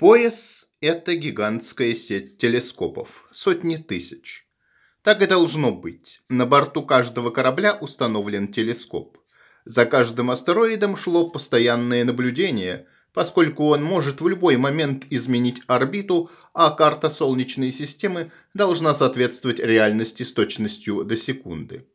Пояс – это гигантская сеть телескопов, сотни тысяч. Так и должно быть. На борту каждого корабля установлен телескоп. За каждым астероидом шло постоянное наблюдение, поскольку он может в любой момент изменить орбиту, а карта Солнечной системы должна соответствовать реальности с точностью до секунды.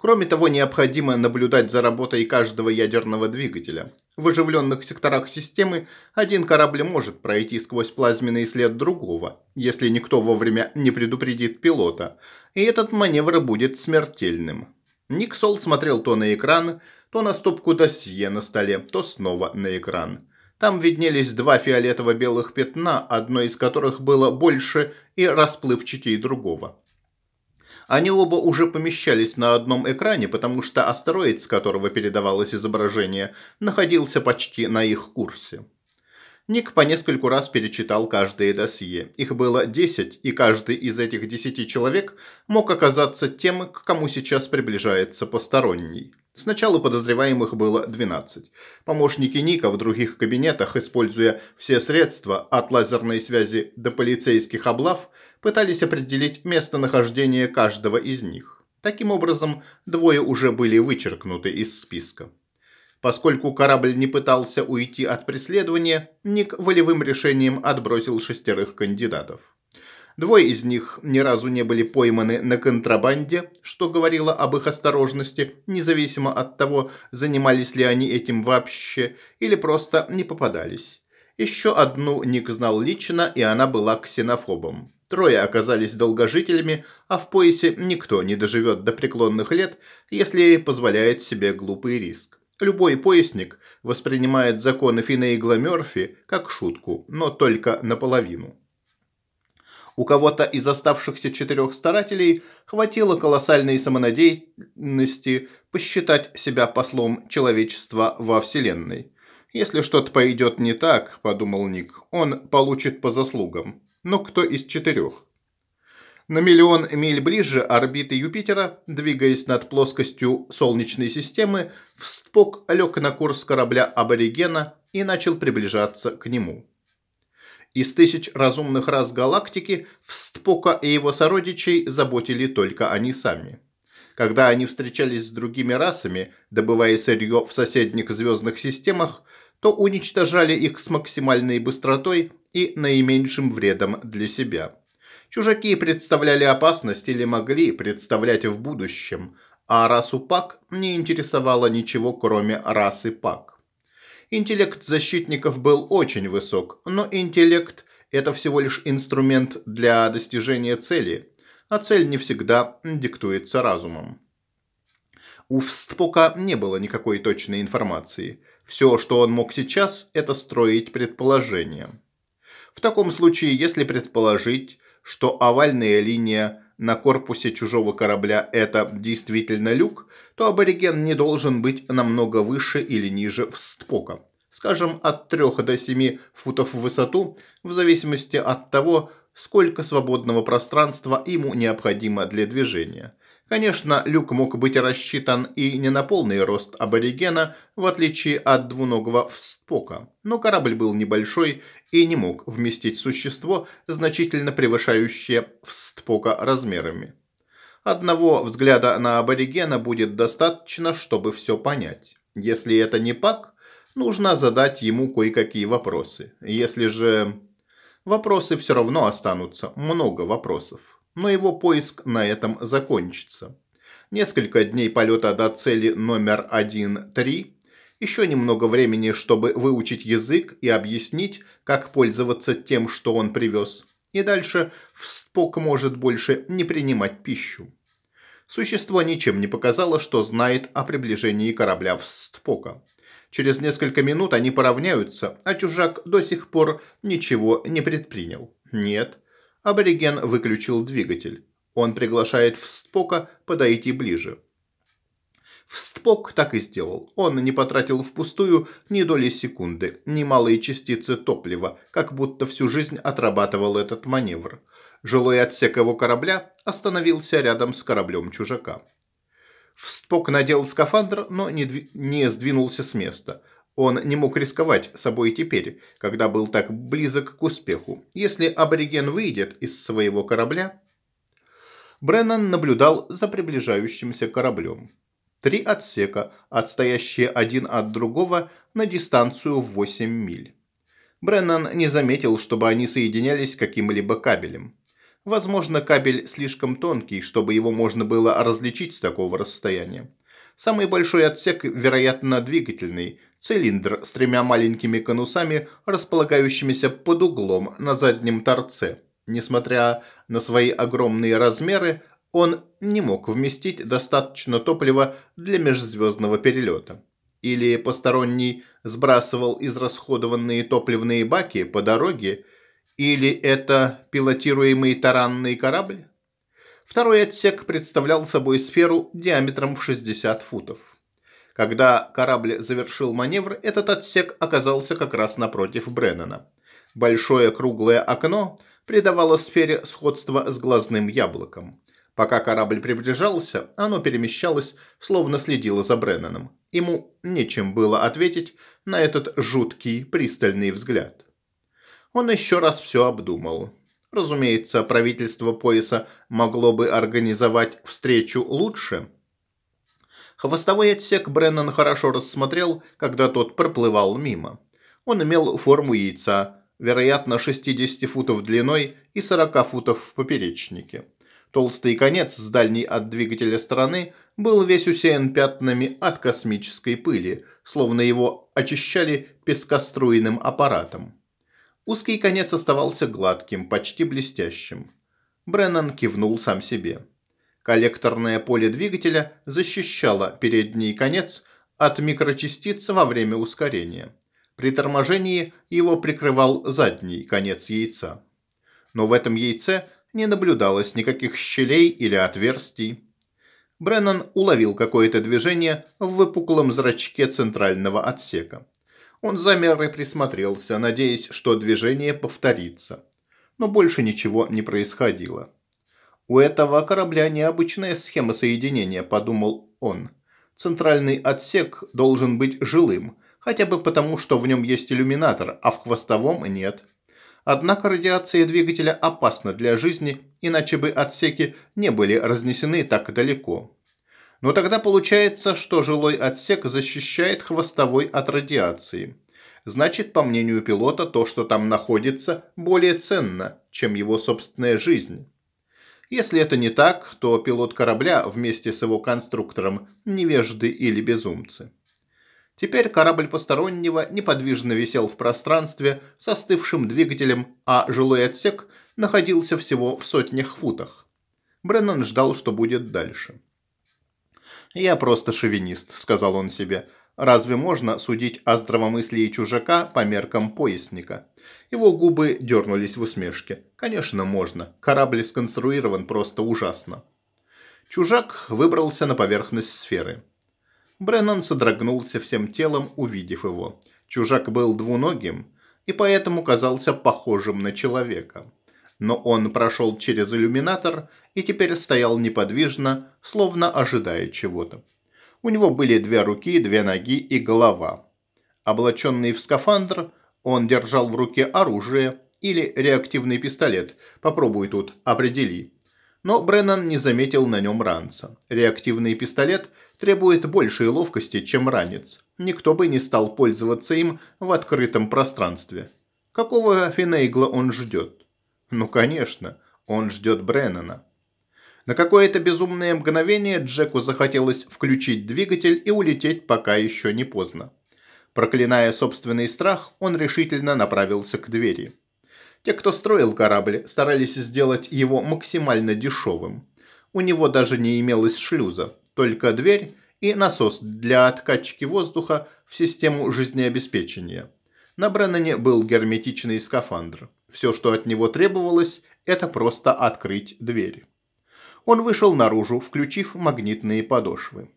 Кроме того, необходимо наблюдать за работой каждого ядерного двигателя. В оживленных секторах системы один корабль может пройти сквозь плазменный след другого, если никто вовремя не предупредит пилота, и этот маневр будет смертельным. Ник Сол смотрел то на экран, то на стопку досье на столе, то снова на экран. Там виднелись два фиолетово-белых пятна, одно из которых было больше и расплывчатее другого. Они оба уже помещались на одном экране, потому что астероид, с которого передавалось изображение, находился почти на их курсе. Ник по нескольку раз перечитал каждое досье. Их было 10, и каждый из этих 10 человек мог оказаться тем, к кому сейчас приближается посторонний. Сначала подозреваемых было 12. Помощники Ника в других кабинетах, используя все средства от лазерной связи до полицейских облав, пытались определить местонахождение каждого из них. Таким образом, двое уже были вычеркнуты из списка. Поскольку корабль не пытался уйти от преследования, Ник волевым решением отбросил шестерых кандидатов. Двое из них ни разу не были пойманы на контрабанде, что говорило об их осторожности, независимо от того, занимались ли они этим вообще или просто не попадались. Еще одну Ник знал лично, и она была ксенофобом. Трое оказались долгожителями, а в поясе никто не доживет до преклонных лет, если позволяет себе глупый риск. Любой поясник воспринимает законы Финейгла Мёрфи как шутку, но только наполовину. У кого-то из оставшихся четырех старателей хватило колоссальной самонадеянности посчитать себя послом человечества во Вселенной. «Если что-то пойдет не так», – подумал Ник, – «он получит по заслугам». Но кто из четырех? На миллион миль ближе орбиты Юпитера, двигаясь над плоскостью Солнечной системы, Вспок лег на курс корабля аборигена и начал приближаться к нему. Из тысяч разумных рас галактики Встпока и его сородичей заботили только они сами. Когда они встречались с другими расами, добывая сырье в соседних звездных системах, то уничтожали их с максимальной быстротой и наименьшим вредом для себя. Чужаки представляли опасность или могли представлять в будущем, а расу Пак не интересовало ничего, кроме расы Пак. Интеллект защитников был очень высок, но интеллект – это всего лишь инструмент для достижения цели, а цель не всегда диктуется разумом. У Встпока не было никакой точной информации. Все, что он мог сейчас, это строить предположения. В таком случае, если предположить, что овальная линия на корпусе чужого корабля – это действительно люк, то абориген не должен быть намного выше или ниже встпока. Скажем, от 3 до 7 футов в высоту, в зависимости от того, сколько свободного пространства ему необходимо для движения. Конечно, люк мог быть рассчитан и не на полный рост аборигена, в отличие от двуногого вспока, но корабль был небольшой и не мог вместить существо, значительно превышающее вспока размерами. Одного взгляда на аборигена будет достаточно, чтобы все понять. Если это не Пак, нужно задать ему кое-какие вопросы. Если же... Вопросы все равно останутся, много вопросов но его поиск на этом закончится. Несколько дней полета до цели номер 1-3, еще немного времени, чтобы выучить язык и объяснить, как пользоваться тем, что он привез. И дальше Вспок может больше не принимать пищу. Существо ничем не показало, что знает о приближении корабля Вспока. Через несколько минут они поравняются, а чужак до сих пор ничего не предпринял. Нет, Абориген выключил двигатель. Он приглашает Встпока подойти ближе. Встпок так и сделал. Он не потратил впустую ни доли секунды, ни малые частицы топлива, как будто всю жизнь отрабатывал этот маневр. Жилой отсек его корабля остановился рядом с кораблем чужака. Встпок надел скафандр, но не, дви... не сдвинулся с места. Он не мог рисковать собой теперь, когда был так близок к успеху. Если абориген выйдет из своего корабля... Бреннан наблюдал за приближающимся кораблем. Три отсека, отстоящие один от другого на дистанцию в 8 миль. Бреннан не заметил, чтобы они соединялись каким-либо кабелем. Возможно, кабель слишком тонкий, чтобы его можно было различить с такого расстояния. Самый большой отсек, вероятно, двигательный, цилиндр с тремя маленькими конусами, располагающимися под углом на заднем торце. Несмотря на свои огромные размеры, он не мог вместить достаточно топлива для межзвездного перелета. Или посторонний сбрасывал израсходованные топливные баки по дороге, или это пилотируемый таранный корабль? Второй отсек представлял собой сферу диаметром в 60 футов. Когда корабль завершил маневр, этот отсек оказался как раз напротив Бреннана. Большое круглое окно придавало сфере сходство с глазным яблоком. Пока корабль приближался, оно перемещалось, словно следило за Бреннаном. Ему нечем было ответить на этот жуткий, пристальный взгляд. Он еще раз все обдумал. Разумеется, правительство пояса могло бы организовать встречу лучше. Хвостовой отсек Бреннан хорошо рассмотрел, когда тот проплывал мимо. Он имел форму яйца, вероятно, 60 футов длиной и 40 футов в поперечнике. Толстый конец с дальней от двигателя стороны был весь усеян пятнами от космической пыли, словно его очищали пескоструйным аппаратом. Узкий конец оставался гладким, почти блестящим. Бреннан кивнул сам себе. Коллекторное поле двигателя защищало передний конец от микрочастиц во время ускорения. При торможении его прикрывал задний конец яйца. Но в этом яйце не наблюдалось никаких щелей или отверстий. Бреннан уловил какое-то движение в выпуклом зрачке центрального отсека. Он замер и присмотрелся, надеясь, что движение повторится. Но больше ничего не происходило. «У этого корабля необычная схема соединения», – подумал он. «Центральный отсек должен быть жилым, хотя бы потому, что в нем есть иллюминатор, а в хвостовом нет». Однако радиация двигателя опасна для жизни, иначе бы отсеки не были разнесены так далеко. Но тогда получается, что жилой отсек защищает хвостовой от радиации. Значит, по мнению пилота, то, что там находится, более ценно, чем его собственная жизнь. Если это не так, то пилот корабля вместе с его конструктором невежды или безумцы. Теперь корабль постороннего неподвижно висел в пространстве с остывшим двигателем, а жилой отсек находился всего в сотнях футах. Бреннан ждал, что будет дальше. «Я просто шовинист», – сказал он себе. «Разве можно судить о здравомыслии чужака по меркам поясника?» Его губы дернулись в усмешке. «Конечно, можно. Корабль сконструирован просто ужасно». Чужак выбрался на поверхность сферы. Бреннан содрогнулся всем телом, увидев его. Чужак был двуногим и поэтому казался похожим на человека но он прошел через иллюминатор и теперь стоял неподвижно, словно ожидая чего-то. У него были две руки, две ноги и голова. Облаченный в скафандр, он держал в руке оружие или реактивный пистолет. Попробуй тут, определи. Но Бреннан не заметил на нем ранца. Реактивный пистолет требует большей ловкости, чем ранец. Никто бы не стал пользоваться им в открытом пространстве. Какого Финейгла он ждет? Ну, конечно, он ждет Бреннана. На какое-то безумное мгновение Джеку захотелось включить двигатель и улететь, пока еще не поздно. Проклиная собственный страх, он решительно направился к двери. Те, кто строил корабль, старались сделать его максимально дешевым. У него даже не имелось шлюза, только дверь и насос для откачки воздуха в систему жизнеобеспечения. На Бреннане был герметичный скафандр. Все, что от него требовалось, это просто открыть дверь. Он вышел наружу, включив магнитные подошвы.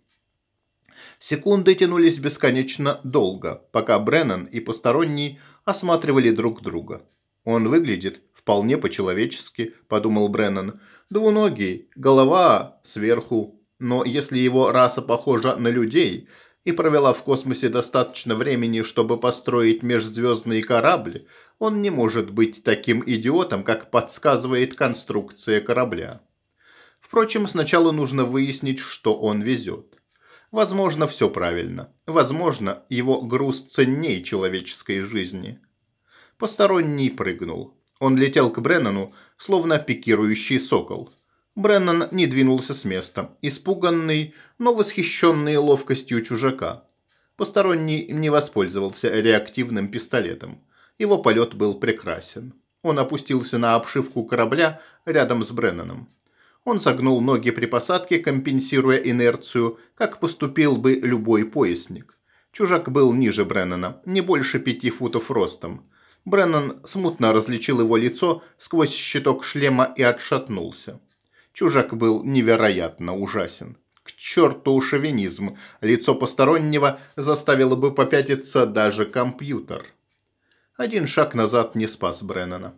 Секунды тянулись бесконечно долго, пока Бреннан и посторонний осматривали друг друга. «Он выглядит вполне по-человечески», – подумал Бреннан. «Двуногий, голова сверху. Но если его раса похожа на людей, и провела в космосе достаточно времени, чтобы построить межзвездный корабль, он не может быть таким идиотом, как подсказывает конструкция корабля. Впрочем, сначала нужно выяснить, что он везет. Возможно, все правильно. Возможно, его груз ценнее человеческой жизни. Посторонний прыгнул. Он летел к Бреннану, словно пикирующий сокол. Бреннан не двинулся с места, испуганный, но восхищенный ловкостью чужака. Посторонний не воспользовался реактивным пистолетом. Его полет был прекрасен. Он опустился на обшивку корабля рядом с Бреннаном. Он согнул ноги при посадке, компенсируя инерцию, как поступил бы любой поясник. Чужак был ниже Бреннана, не больше пяти футов ростом. Бреннан смутно различил его лицо сквозь щиток шлема и отшатнулся. Чужак был невероятно ужасен. К черту шовинизм. Лицо постороннего заставило бы попятиться даже компьютер. Один шаг назад не спас Бреннана.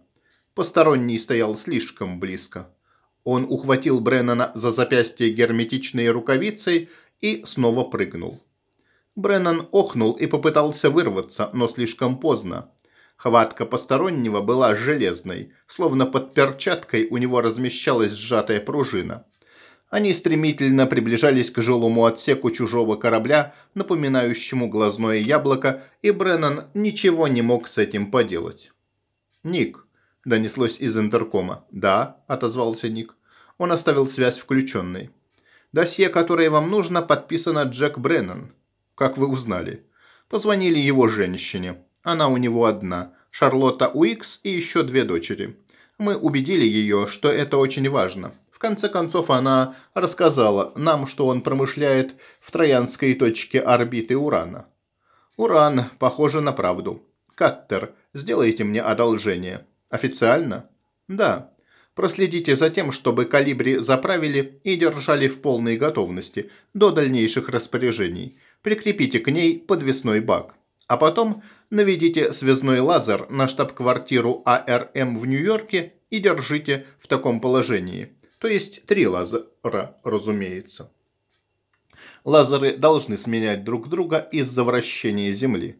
Посторонний стоял слишком близко. Он ухватил Бреннана за запястье герметичной рукавицей и снова прыгнул. Бреннан охнул и попытался вырваться, но слишком поздно. Хватка постороннего была железной, словно под перчаткой у него размещалась сжатая пружина. Они стремительно приближались к жилому отсеку чужого корабля, напоминающему глазное яблоко, и Бреннан ничего не мог с этим поделать. «Ник, – донеслось из интеркома. «Да», – отозвался Ник. Он оставил связь включенной. «Досье, которое вам нужно, подписано Джек Бреннан. Как вы узнали?» Позвонили его женщине. Она у него одна. Шарлотта Уикс и еще две дочери. Мы убедили ее, что это очень важно. В конце концов, она рассказала нам, что он промышляет в троянской точке орбиты Урана. Уран похоже на правду. Каттер, сделайте мне одолжение. Официально? Да. Проследите за тем, чтобы калибри заправили и держали в полной готовности до дальнейших распоряжений. Прикрепите к ней подвесной бак. А потом наведите связной лазер на штаб-квартиру АРМ в Нью-Йорке и держите в таком положении. То есть три лазера, разумеется. Лазеры должны сменять друг друга из-за вращения Земли.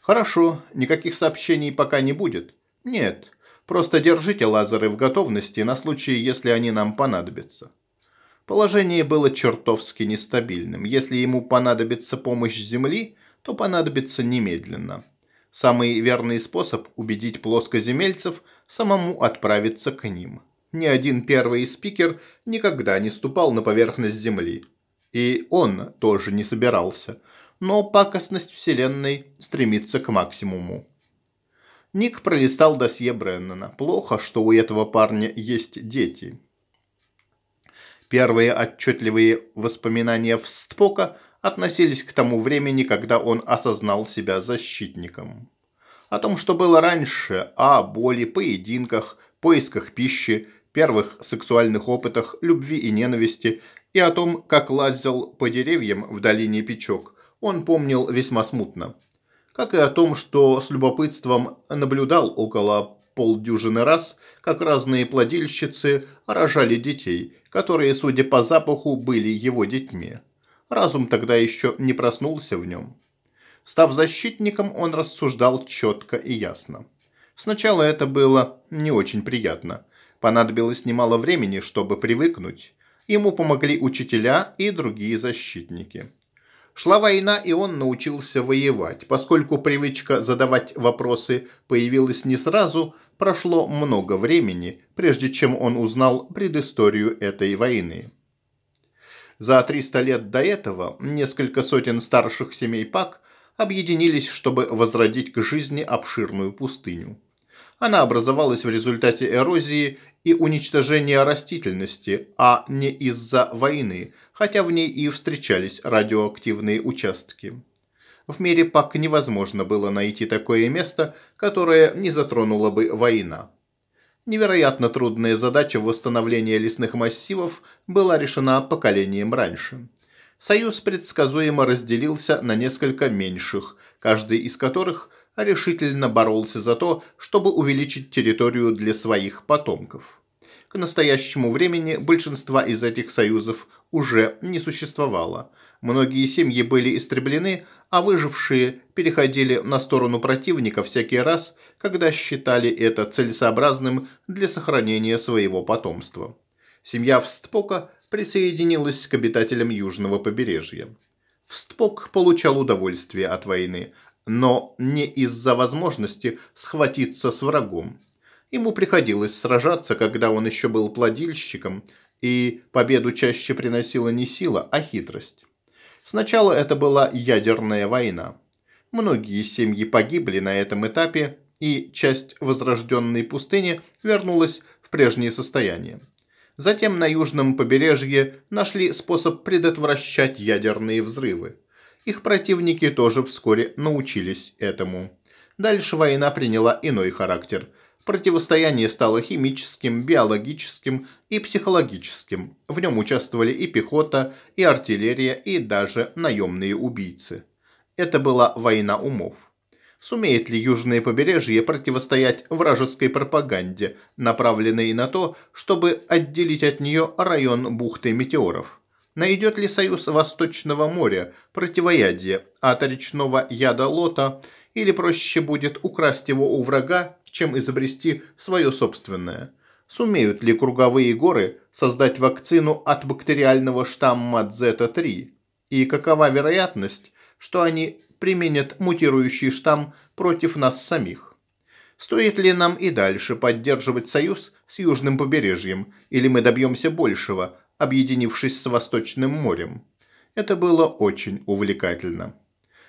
Хорошо, никаких сообщений пока не будет. Нет, Просто держите лазеры в готовности на случай, если они нам понадобятся. Положение было чертовски нестабильным. Если ему понадобится помощь Земли, то понадобится немедленно. Самый верный способ убедить плоскоземельцев самому отправиться к ним. Ни один первый спикер никогда не ступал на поверхность Земли. И он тоже не собирался. Но пакостность Вселенной стремится к максимуму. Ник пролистал досье Бреннана. Плохо, что у этого парня есть дети. Первые отчетливые воспоминания Встпока относились к тому времени, когда он осознал себя защитником. О том, что было раньше, о боли, поединках, поисках пищи, первых сексуальных опытах, любви и ненависти, и о том, как лазил по деревьям в долине Печок, он помнил весьма смутно как и о том, что с любопытством наблюдал около полдюжины раз, как разные плодильщицы рожали детей, которые, судя по запаху, были его детьми. Разум тогда еще не проснулся в нем. Став защитником, он рассуждал четко и ясно. Сначала это было не очень приятно. Понадобилось немало времени, чтобы привыкнуть. Ему помогли учителя и другие защитники. Шла война, и он научился воевать. Поскольку привычка задавать вопросы появилась не сразу, прошло много времени, прежде чем он узнал предысторию этой войны. За 300 лет до этого несколько сотен старших семей Пак объединились, чтобы возродить к жизни обширную пустыню. Она образовалась в результате эрозии и уничтожения растительности, а не из-за войны, хотя в ней и встречались радиоактивные участки. В мире пак невозможно было найти такое место, которое не затронула бы война. Невероятно трудная задача восстановления лесных массивов была решена поколением раньше. Союз предсказуемо разделился на несколько меньших, каждый из которых решительно боролся за то, чтобы увеличить территорию для своих потомков. К настоящему времени большинства из этих союзов уже не существовало. Многие семьи были истреблены, а выжившие переходили на сторону противника всякий раз, когда считали это целесообразным для сохранения своего потомства. Семья Встпока присоединилась к обитателям южного побережья. Встпок получал удовольствие от войны, но не из-за возможности схватиться с врагом. Ему приходилось сражаться, когда он еще был плодильщиком, и победу чаще приносила не сила, а хитрость. Сначала это была ядерная война. Многие семьи погибли на этом этапе, и часть возрожденной пустыни вернулась в прежнее состояние. Затем на южном побережье нашли способ предотвращать ядерные взрывы. Их противники тоже вскоре научились этому. Дальше война приняла иной характер. Противостояние стало химическим, биологическим и психологическим. В нем участвовали и пехота, и артиллерия, и даже наемные убийцы. Это была война умов. Сумеет ли южное побережье противостоять вражеской пропаганде, направленной на то, чтобы отделить от нее район бухты метеоров? Найдет ли Союз Восточного моря противоядие от речного яда лота, или проще будет украсть его у врага, чем изобрести свое собственное? Сумеют ли круговые горы создать вакцину от бактериального штамма Зета-3? И какова вероятность, что они применят мутирующий штамм против нас самих. Стоит ли нам и дальше поддерживать союз с южным побережьем, или мы добьемся большего, объединившись с Восточным морем? Это было очень увлекательно.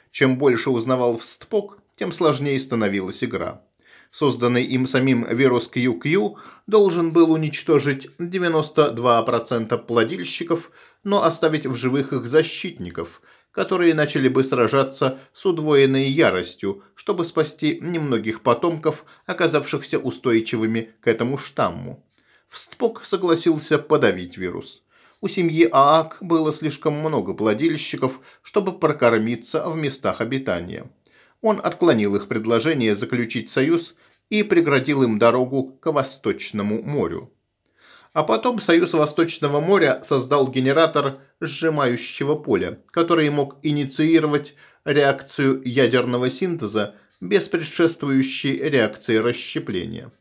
Чем больше узнавал Встпок, тем сложнее становилась игра. Созданный им самим вирус QQ должен был уничтожить 92% плодильщиков, но оставить в живых их защитников – которые начали бы сражаться с удвоенной яростью, чтобы спасти немногих потомков, оказавшихся устойчивыми к этому штамму. Встпок согласился подавить вирус. У семьи Аак было слишком много плодильщиков, чтобы прокормиться в местах обитания. Он отклонил их предложение заключить союз и преградил им дорогу к Восточному морю. А потом Союз Восточного моря создал генератор сжимающего поля, который мог инициировать реакцию ядерного синтеза без предшествующей реакции расщепления.